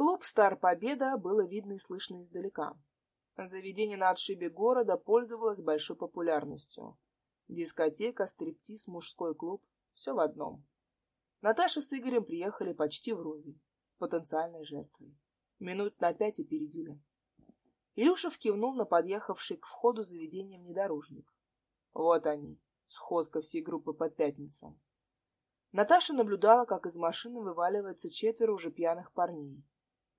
Клуб «Стар Победа» было видно и слышно издалека. Заведение на отшибе города пользовалось большой популярностью. Дискотека, стриптиз, мужской клуб — все в одном. Наташа с Игорем приехали почти вровень, с потенциальной жертвой. Минут на пять опередили. Илюшев кивнул на подъехавший к входу заведения внедорожник. Вот они, сходка всей группы по пятницам. Наташа наблюдала, как из машины вываливается четверо уже пьяных парней.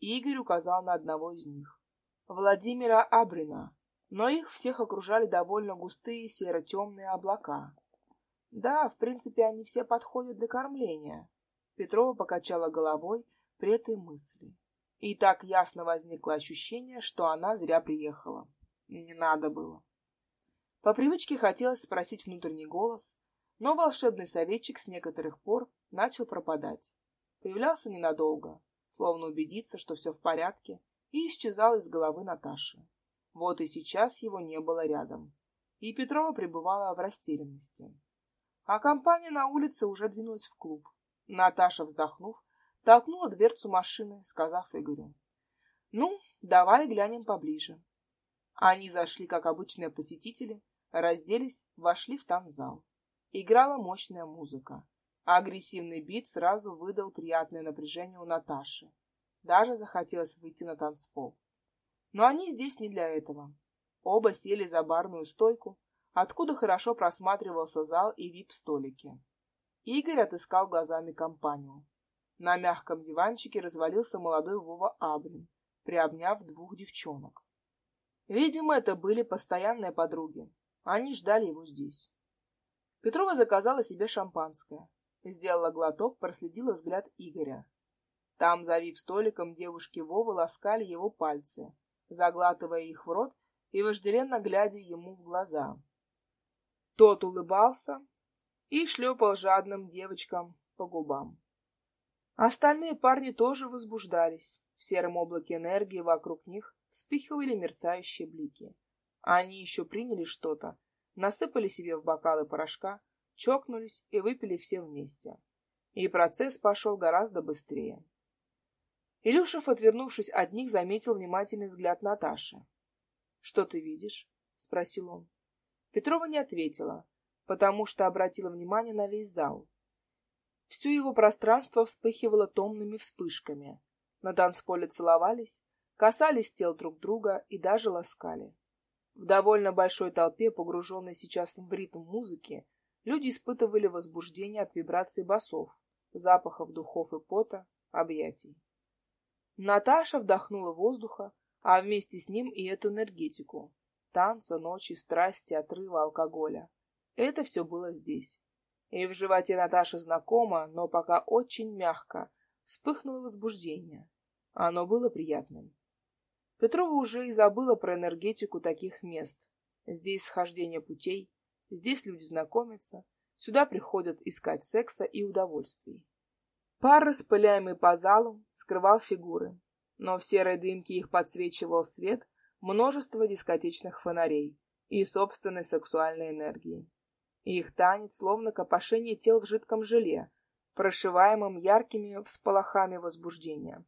Игорь указал на одного из них. Владимира Абрина, но их всех окружали довольно густые серо-темные облака. Да, в принципе, они все подходят для кормления. Петрова покачала головой при этой мысли. И так ясно возникло ощущение, что она зря приехала. Не надо было. По привычке хотелось спросить внутренний голос, но волшебный советчик с некоторых пор начал пропадать. Появлялся ненадолго, словно убедиться, что все в порядке, и исчезал из головы Наташи. Вот и сейчас его не было рядом. И Петрова пребывала в растерянности. А компания на улице уже двинулась в клуб. Наташа, вздохнув, толкнула дверцу машины, сказав Игорю. «Ну, давай глянем поближе». Они зашли, как обычные посетители, разделись, вошли в танцзал. Играла мощная музыка. А агрессивный бит сразу выдал приятное напряжение у Наташи. Даже захотелось выйти на танцпол. Но они здесь не для этого. Оба сели за барную стойку, откуда хорошо просматривался зал и вип-столики. Игорь отыскал глазами компанию. На мягком диванчике развалился молодой Вова Абрин, приобняв двух девчонок. Видимо, это были постоянные подруги. Они ждали его здесь. Петрова заказала себе шампанское. Сделала глоток, проследила взгляд Игоря. Там, за вип-столиком, девушки Вовы ласкали его пальцы, заглатывая их в рот и вожделенно глядя ему в глаза. Тот улыбался и шлепал жадным девочкам по губам. Остальные парни тоже возбуждались. В сером облаке энергии вокруг них вспыхивали мерцающие блики. Они еще приняли что-то, насыпали себе в бокалы порошка, чокнулись и выпили все вместе. И процесс пошел гораздо быстрее. Илюшев, отвернувшись от них, заметил внимательный взгляд Наташи. — Что ты видишь? — спросил он. Петрова не ответила, потому что обратила внимание на весь зал. Все его пространство вспыхивало томными вспышками. На танцполе целовались, касались тел друг друга и даже ласкали. В довольно большой толпе, погруженной сейчас в ритм музыки, люди испытывали возбуждение от вибраций басов, запахов духов и пота, объятий. Наташа вдохнула воздуха, а вместе с ним и эту энергетику. Танца, ночи, страсти, отрыва, алкоголя. Это все было здесь. И в животе Наташи знакомо, но пока очень мягко, вспыхнуло возбуждение. Оно было приятным. Петрова уже и забыла про энергетику таких мест. Здесь схождение путей, здесь люди знакомятся, сюда приходят искать секса и удовольствий. Пар, распыляемый по залу, скрывал фигуры, но в серой дымке их подсвечивал свет множество дискотечных фонарей и собственной сексуальной энергии. Их танец словно копошение тел в жидком желе, прошиваемым яркими всполохами возбуждения.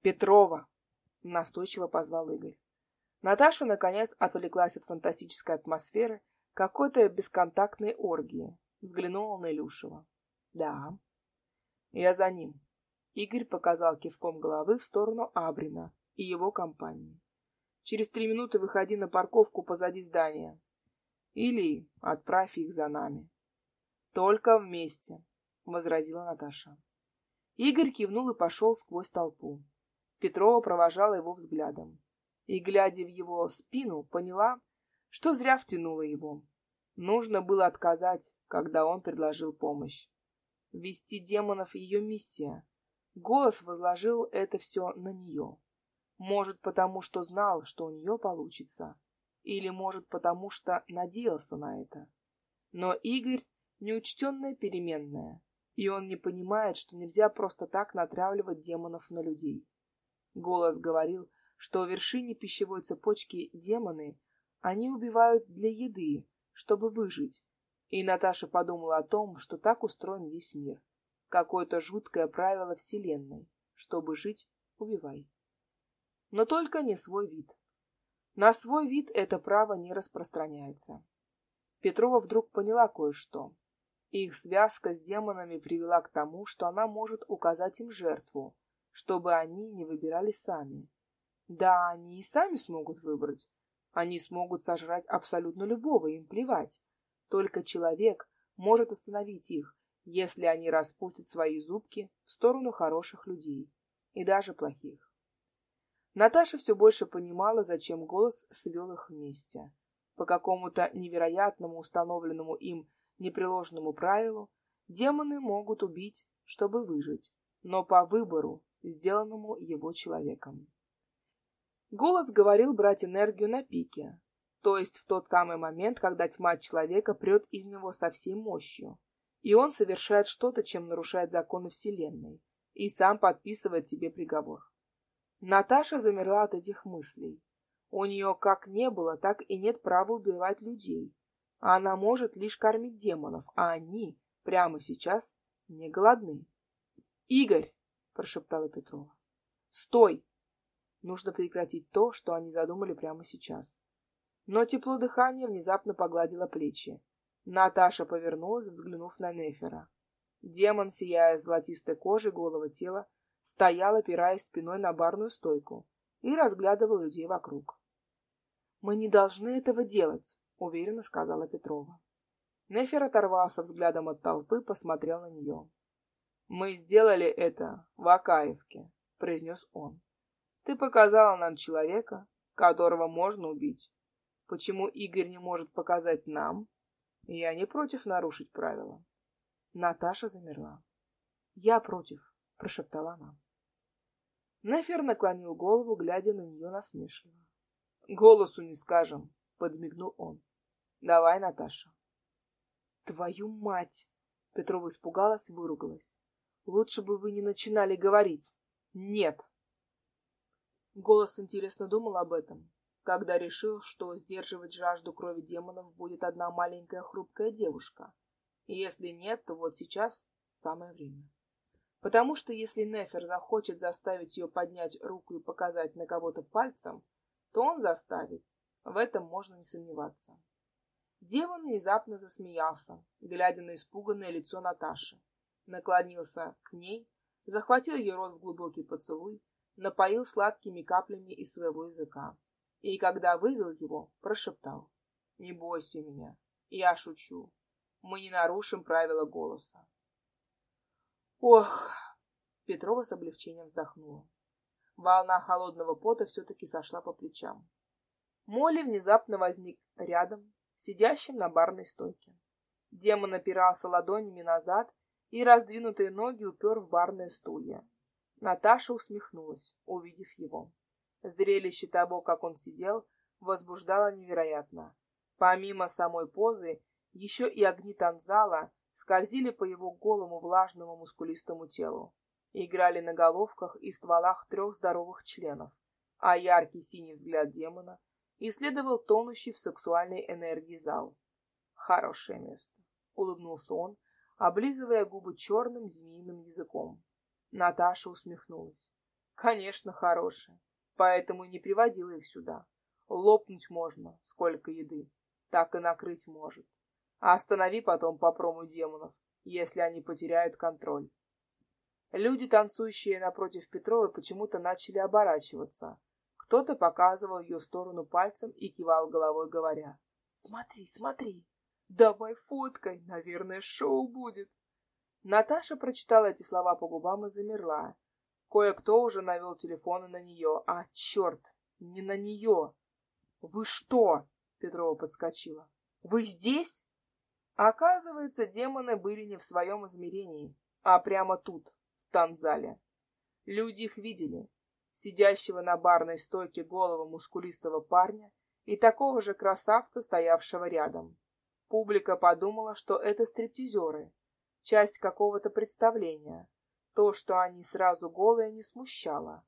«Петрова!» — настойчиво позвал Игорь. Наташа, наконец, отвлеклась от фантастической атмосферы какой-то бесконтактной оргии. Взглянула на Илюшева. «Да». «Я за ним». Игорь показал кивком головы в сторону Абрина и его компании. «Через три минуты выходи на парковку позади здания. Или отправь их за нами». «Только вместе», — возразила Наташа. Игорь кивнул и пошел сквозь толпу. Петрова провожала его взглядом. И, глядя в его спину, поняла, что зря втянула его. Нужно было отказать, когда он предложил помощь. Вести демонов ее миссия. Голос возложил это все на нее. Может, потому что знал, что у нее получится. Или, может, потому что надеялся на это. Но Игорь — неучтенная переменная, и он не понимает, что нельзя просто так натравливать демонов на людей. Голос говорил, что в вершине пищевой цепочки демоны, они убивают для еды, чтобы выжить. И Наташа подумала о том, что так устроен весь мир. Какое-то жуткое правило Вселенной. Чтобы жить, убивай. Но только не свой вид. На свой вид это право не распространяется. Петрова вдруг поняла кое-что. Их связка с демонами привела к тому, что она может указать им жертву, чтобы они не выбирали сами. Да, они и сами смогут выбрать. Они смогут сожрать абсолютно любого, им плевать. Только человек может остановить их, если они распустят свои зубки в сторону хороших людей и даже плохих. Наташа все больше понимала, зачем голос свел их вместе. По какому-то невероятному установленному им непреложному правилу демоны могут убить, чтобы выжить, но по выбору, сделанному его человеком. Голос говорил брать энергию на пике, то есть в тот самый момент, когда тьма человека прет из него со всей мощью, и он совершает что-то, чем нарушает законы Вселенной, и сам подписывает себе приговор. Наташа замерла от этих мыслей. У нее как не было, так и нет права убивать людей. Она может лишь кормить демонов, а они прямо сейчас не голодны. «Игорь!» — прошептала Петрова. «Стой!» Нужно прекратить то, что они задумали прямо сейчас. Но тепло дыхания внезапно погладило плечи. Наташа повернулась, взглянув на Нефера. Демон, сияя золотистой кожей голого тела, стоял, опираясь спиной на барную стойку, и разглядывал людей вокруг. «Мы не должны этого делать», — уверенно сказала Петрова. Нефер оторвался взглядом от толпы, посмотрел на нее. «Мы сделали это в Акаевке», — произнес он. «Ты показала нам человека, которого можно убить. Почему Игорь не может показать нам? Я не против нарушить правила». Наташа замерла. «Я против», прошептала она. Нефер наклонил голову, глядя на нее насмешливо. «Голосу не скажем», — подмигнул он. «Давай, Наташа». «Твою мать!» — Петрова испугалась и выругалась. «Лучше бы вы не начинали говорить». «Нет!» Голос интересно думал об этом, когда решил, что сдерживать жажду крови демонов будет одна маленькая хрупкая девушка. Если нет, то вот сейчас самое время. Потому что если Нефер захочет заставить ее поднять руку и показать на кого-то пальцем, то он заставит. В этом можно не сомневаться. Демон внезапно засмеялся, глядя на испуганное лицо Наташи. Наклонился к ней, захватил ее рот в глубокий поцелуй, напоил сладкими каплями из своего языка. И когда вывел его, прошептал. «Не бойся меня, я шучу. Мы не нарушим правила голоса. Ох, Петрова с облегчением вздохнула. Волна холодного пота все-таки сошла по плечам. Молли внезапно возник рядом, сидящим на барной стойке. Демон опирался ладонями назад и раздвинутые ноги упер в барное стулья. Наташа усмехнулась, увидев его. Зрелище того, как он сидел, возбуждало невероятно. Помимо самой позы, еще и огни танзала скользили по его голому влажному мускулистому телу, играли на головках и стволах трех здоровых членов, а яркий синий взгляд демона исследовал тонущий в сексуальной энергии зал. Хорошее место, улыбнулся он, облизывая губы черным змеиным языком. Наташа усмехнулась. Конечно, хорошее, поэтому и не приводила их сюда. Лопнуть можно, сколько еды, так и накрыть может. А останови потом по прому демонов, если они потеряют контроль. Люди, танцующие напротив Петровой, почему-то начали оборачиваться. Кто-то показывал ее сторону пальцем и кивал головой, говоря, «Смотри, смотри, давай фоткай, наверное, шоу будет». Наташа прочитала эти слова по губам и замерла. Кое-кто уже навел телефоны на нее. А, черт, не на нее. «Вы что?» — Петрова подскочила. «Вы здесь?» Оказывается, демоны были не в своем измерении, а прямо тут, в танзале. Люди их видели, сидящего на барной стойке голого мускулистого парня и такого же красавца, стоявшего рядом. Публика подумала, что это стриптизеры, часть какого-то представления. То, что они сразу голые, не смущало.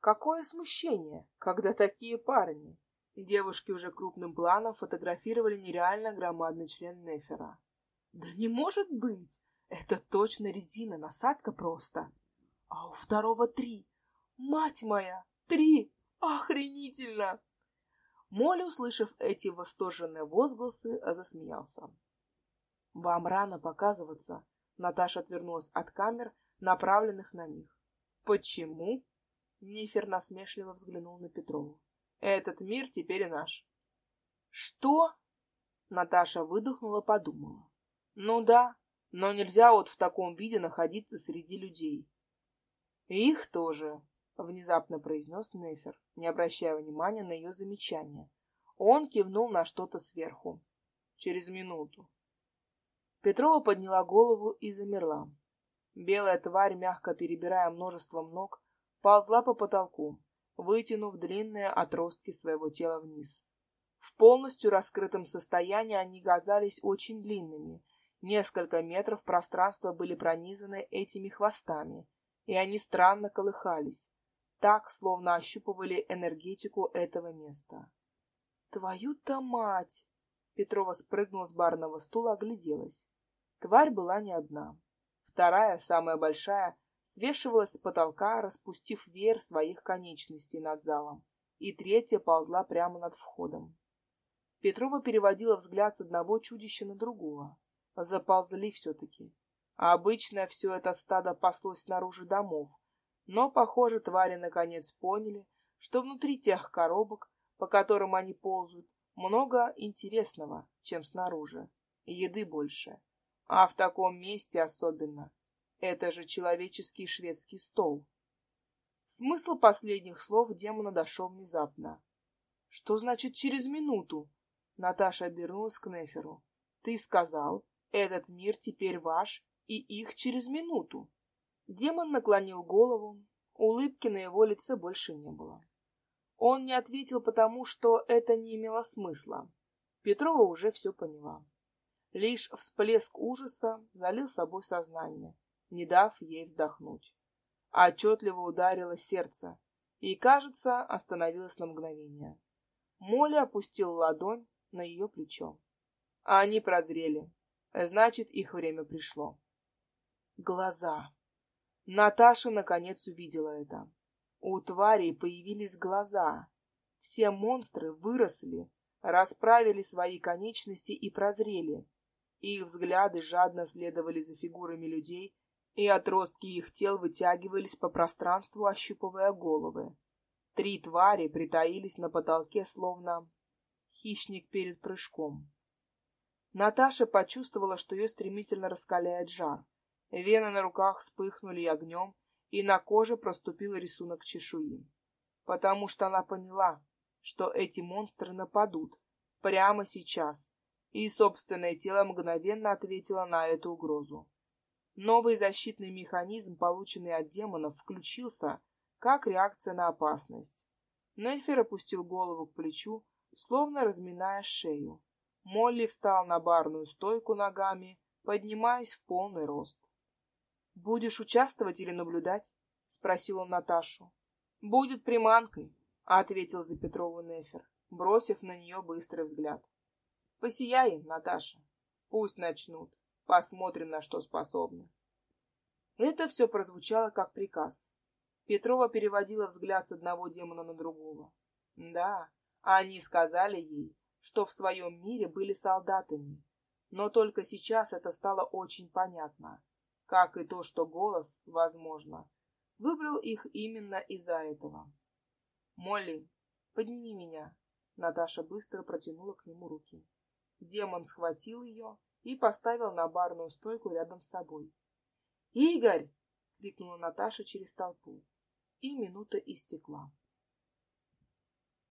Какое смущение, когда такие парни? Девушки уже крупным планом фотографировали нереально громадный член Нефера. Да не может быть! Это точно резина, насадка просто. А у второго три. Мать моя! Три! Охренительно! Молли, услышав эти восторженные возгласы, засмеялся. «Вам рано показываться», — Наташа отвернулась от камер, направленных на них. «Почему?» — Нифер насмешливо взглянул на Петрову. «Этот мир теперь наш». «Что?» — Наташа выдохнула, подумала. «Ну да, но нельзя вот в таком виде находиться среди людей». «Их тоже», — внезапно произнес Нефер, не обращая внимания на ее замечание. Он кивнул на что-то сверху. Через минуту. Петрова подняла голову и замерла. Белая тварь, мягко перебирая множеством ног, ползла по потолку, вытянув длинные отростки своего тела вниз. В полностью раскрытом состоянии они казались очень длинными. Несколько метров пространства были пронизаны этими хвостами, и они странно колыхались, так, словно ощупывали энергетику этого места. «Твою-то мать!» Петрова спрыгнула с барного стула, огляделась. Тварь была не одна. Вторая, самая большая, свешивалась с потолка, распустив веер своих конечностей над залом, и третья ползла прямо над входом. Петрова переводила взгляд с одного чудища на другого. Заползли все-таки. Обычно все это стадо паслось снаружи домов, но, похоже, твари наконец поняли, что внутри тех коробок, по которым они ползут, много интересного, чем снаружи, еды больше. А в таком месте особенно. Это же человеческий шведский стол. Смысл последних слов демона дошел внезапно. Что значит через минуту? Наташа обернулась к Неферу. Ты сказал, этот мир теперь ваш, и их через минуту. Демон наклонил голову, улыбки на его лице больше не было. Он не ответил потому, что это не имело смысла. Петрова уже все поняла. Лишь всплеск ужаса залил собой сознание, не дав ей вздохнуть. Отчетливо ударило сердце и, кажется, остановилось на мгновение. Молли опустил ладонь на ее плечо. А они прозрели. Значит, их время пришло. Глаза. Наташа наконец увидела это. У тварей появились глаза. Все монстры выросли, расправили свои конечности и прозрели. Их взгляды жадно следовали за фигурами людей, и отростки их тел вытягивались по пространству, ощупывая головы. Три твари притаились на потолке, словно хищник перед прыжком. Наташа почувствовала, что ее стремительно раскаляет жар. Вены на руках вспыхнули огнем, и на коже проступил рисунок чешуи. Потому что она поняла, что эти монстры нападут прямо сейчас, и собственное тело мгновенно ответило на эту угрозу. Новый защитный механизм, полученный от демонов, включился как реакция на опасность. Нельфер опустил голову к плечу, словно разминая шею. Молли встал на барную стойку ногами, поднимаясь в полный рост. — Будешь участвовать или наблюдать? — спросил он Наташу. — Будет приманкой, — ответил за Петрову Нефер, бросив на нее быстрый взгляд. — Посияй Наташа. Пусть начнут. Посмотрим, на что способны. Это все прозвучало как приказ. Петрова переводила взгляд с одного демона на другого. Да, они сказали ей, что в своем мире были солдатами, но только сейчас это стало очень понятно как и то, что голос, возможно, выбрал их именно из-за этого. «Молли, подними меня!» Наташа быстро протянула к нему руки. Демон схватил ее и поставил на барную стойку рядом с собой. «Игорь!» — крикнула Наташа через толпу. И минута истекла.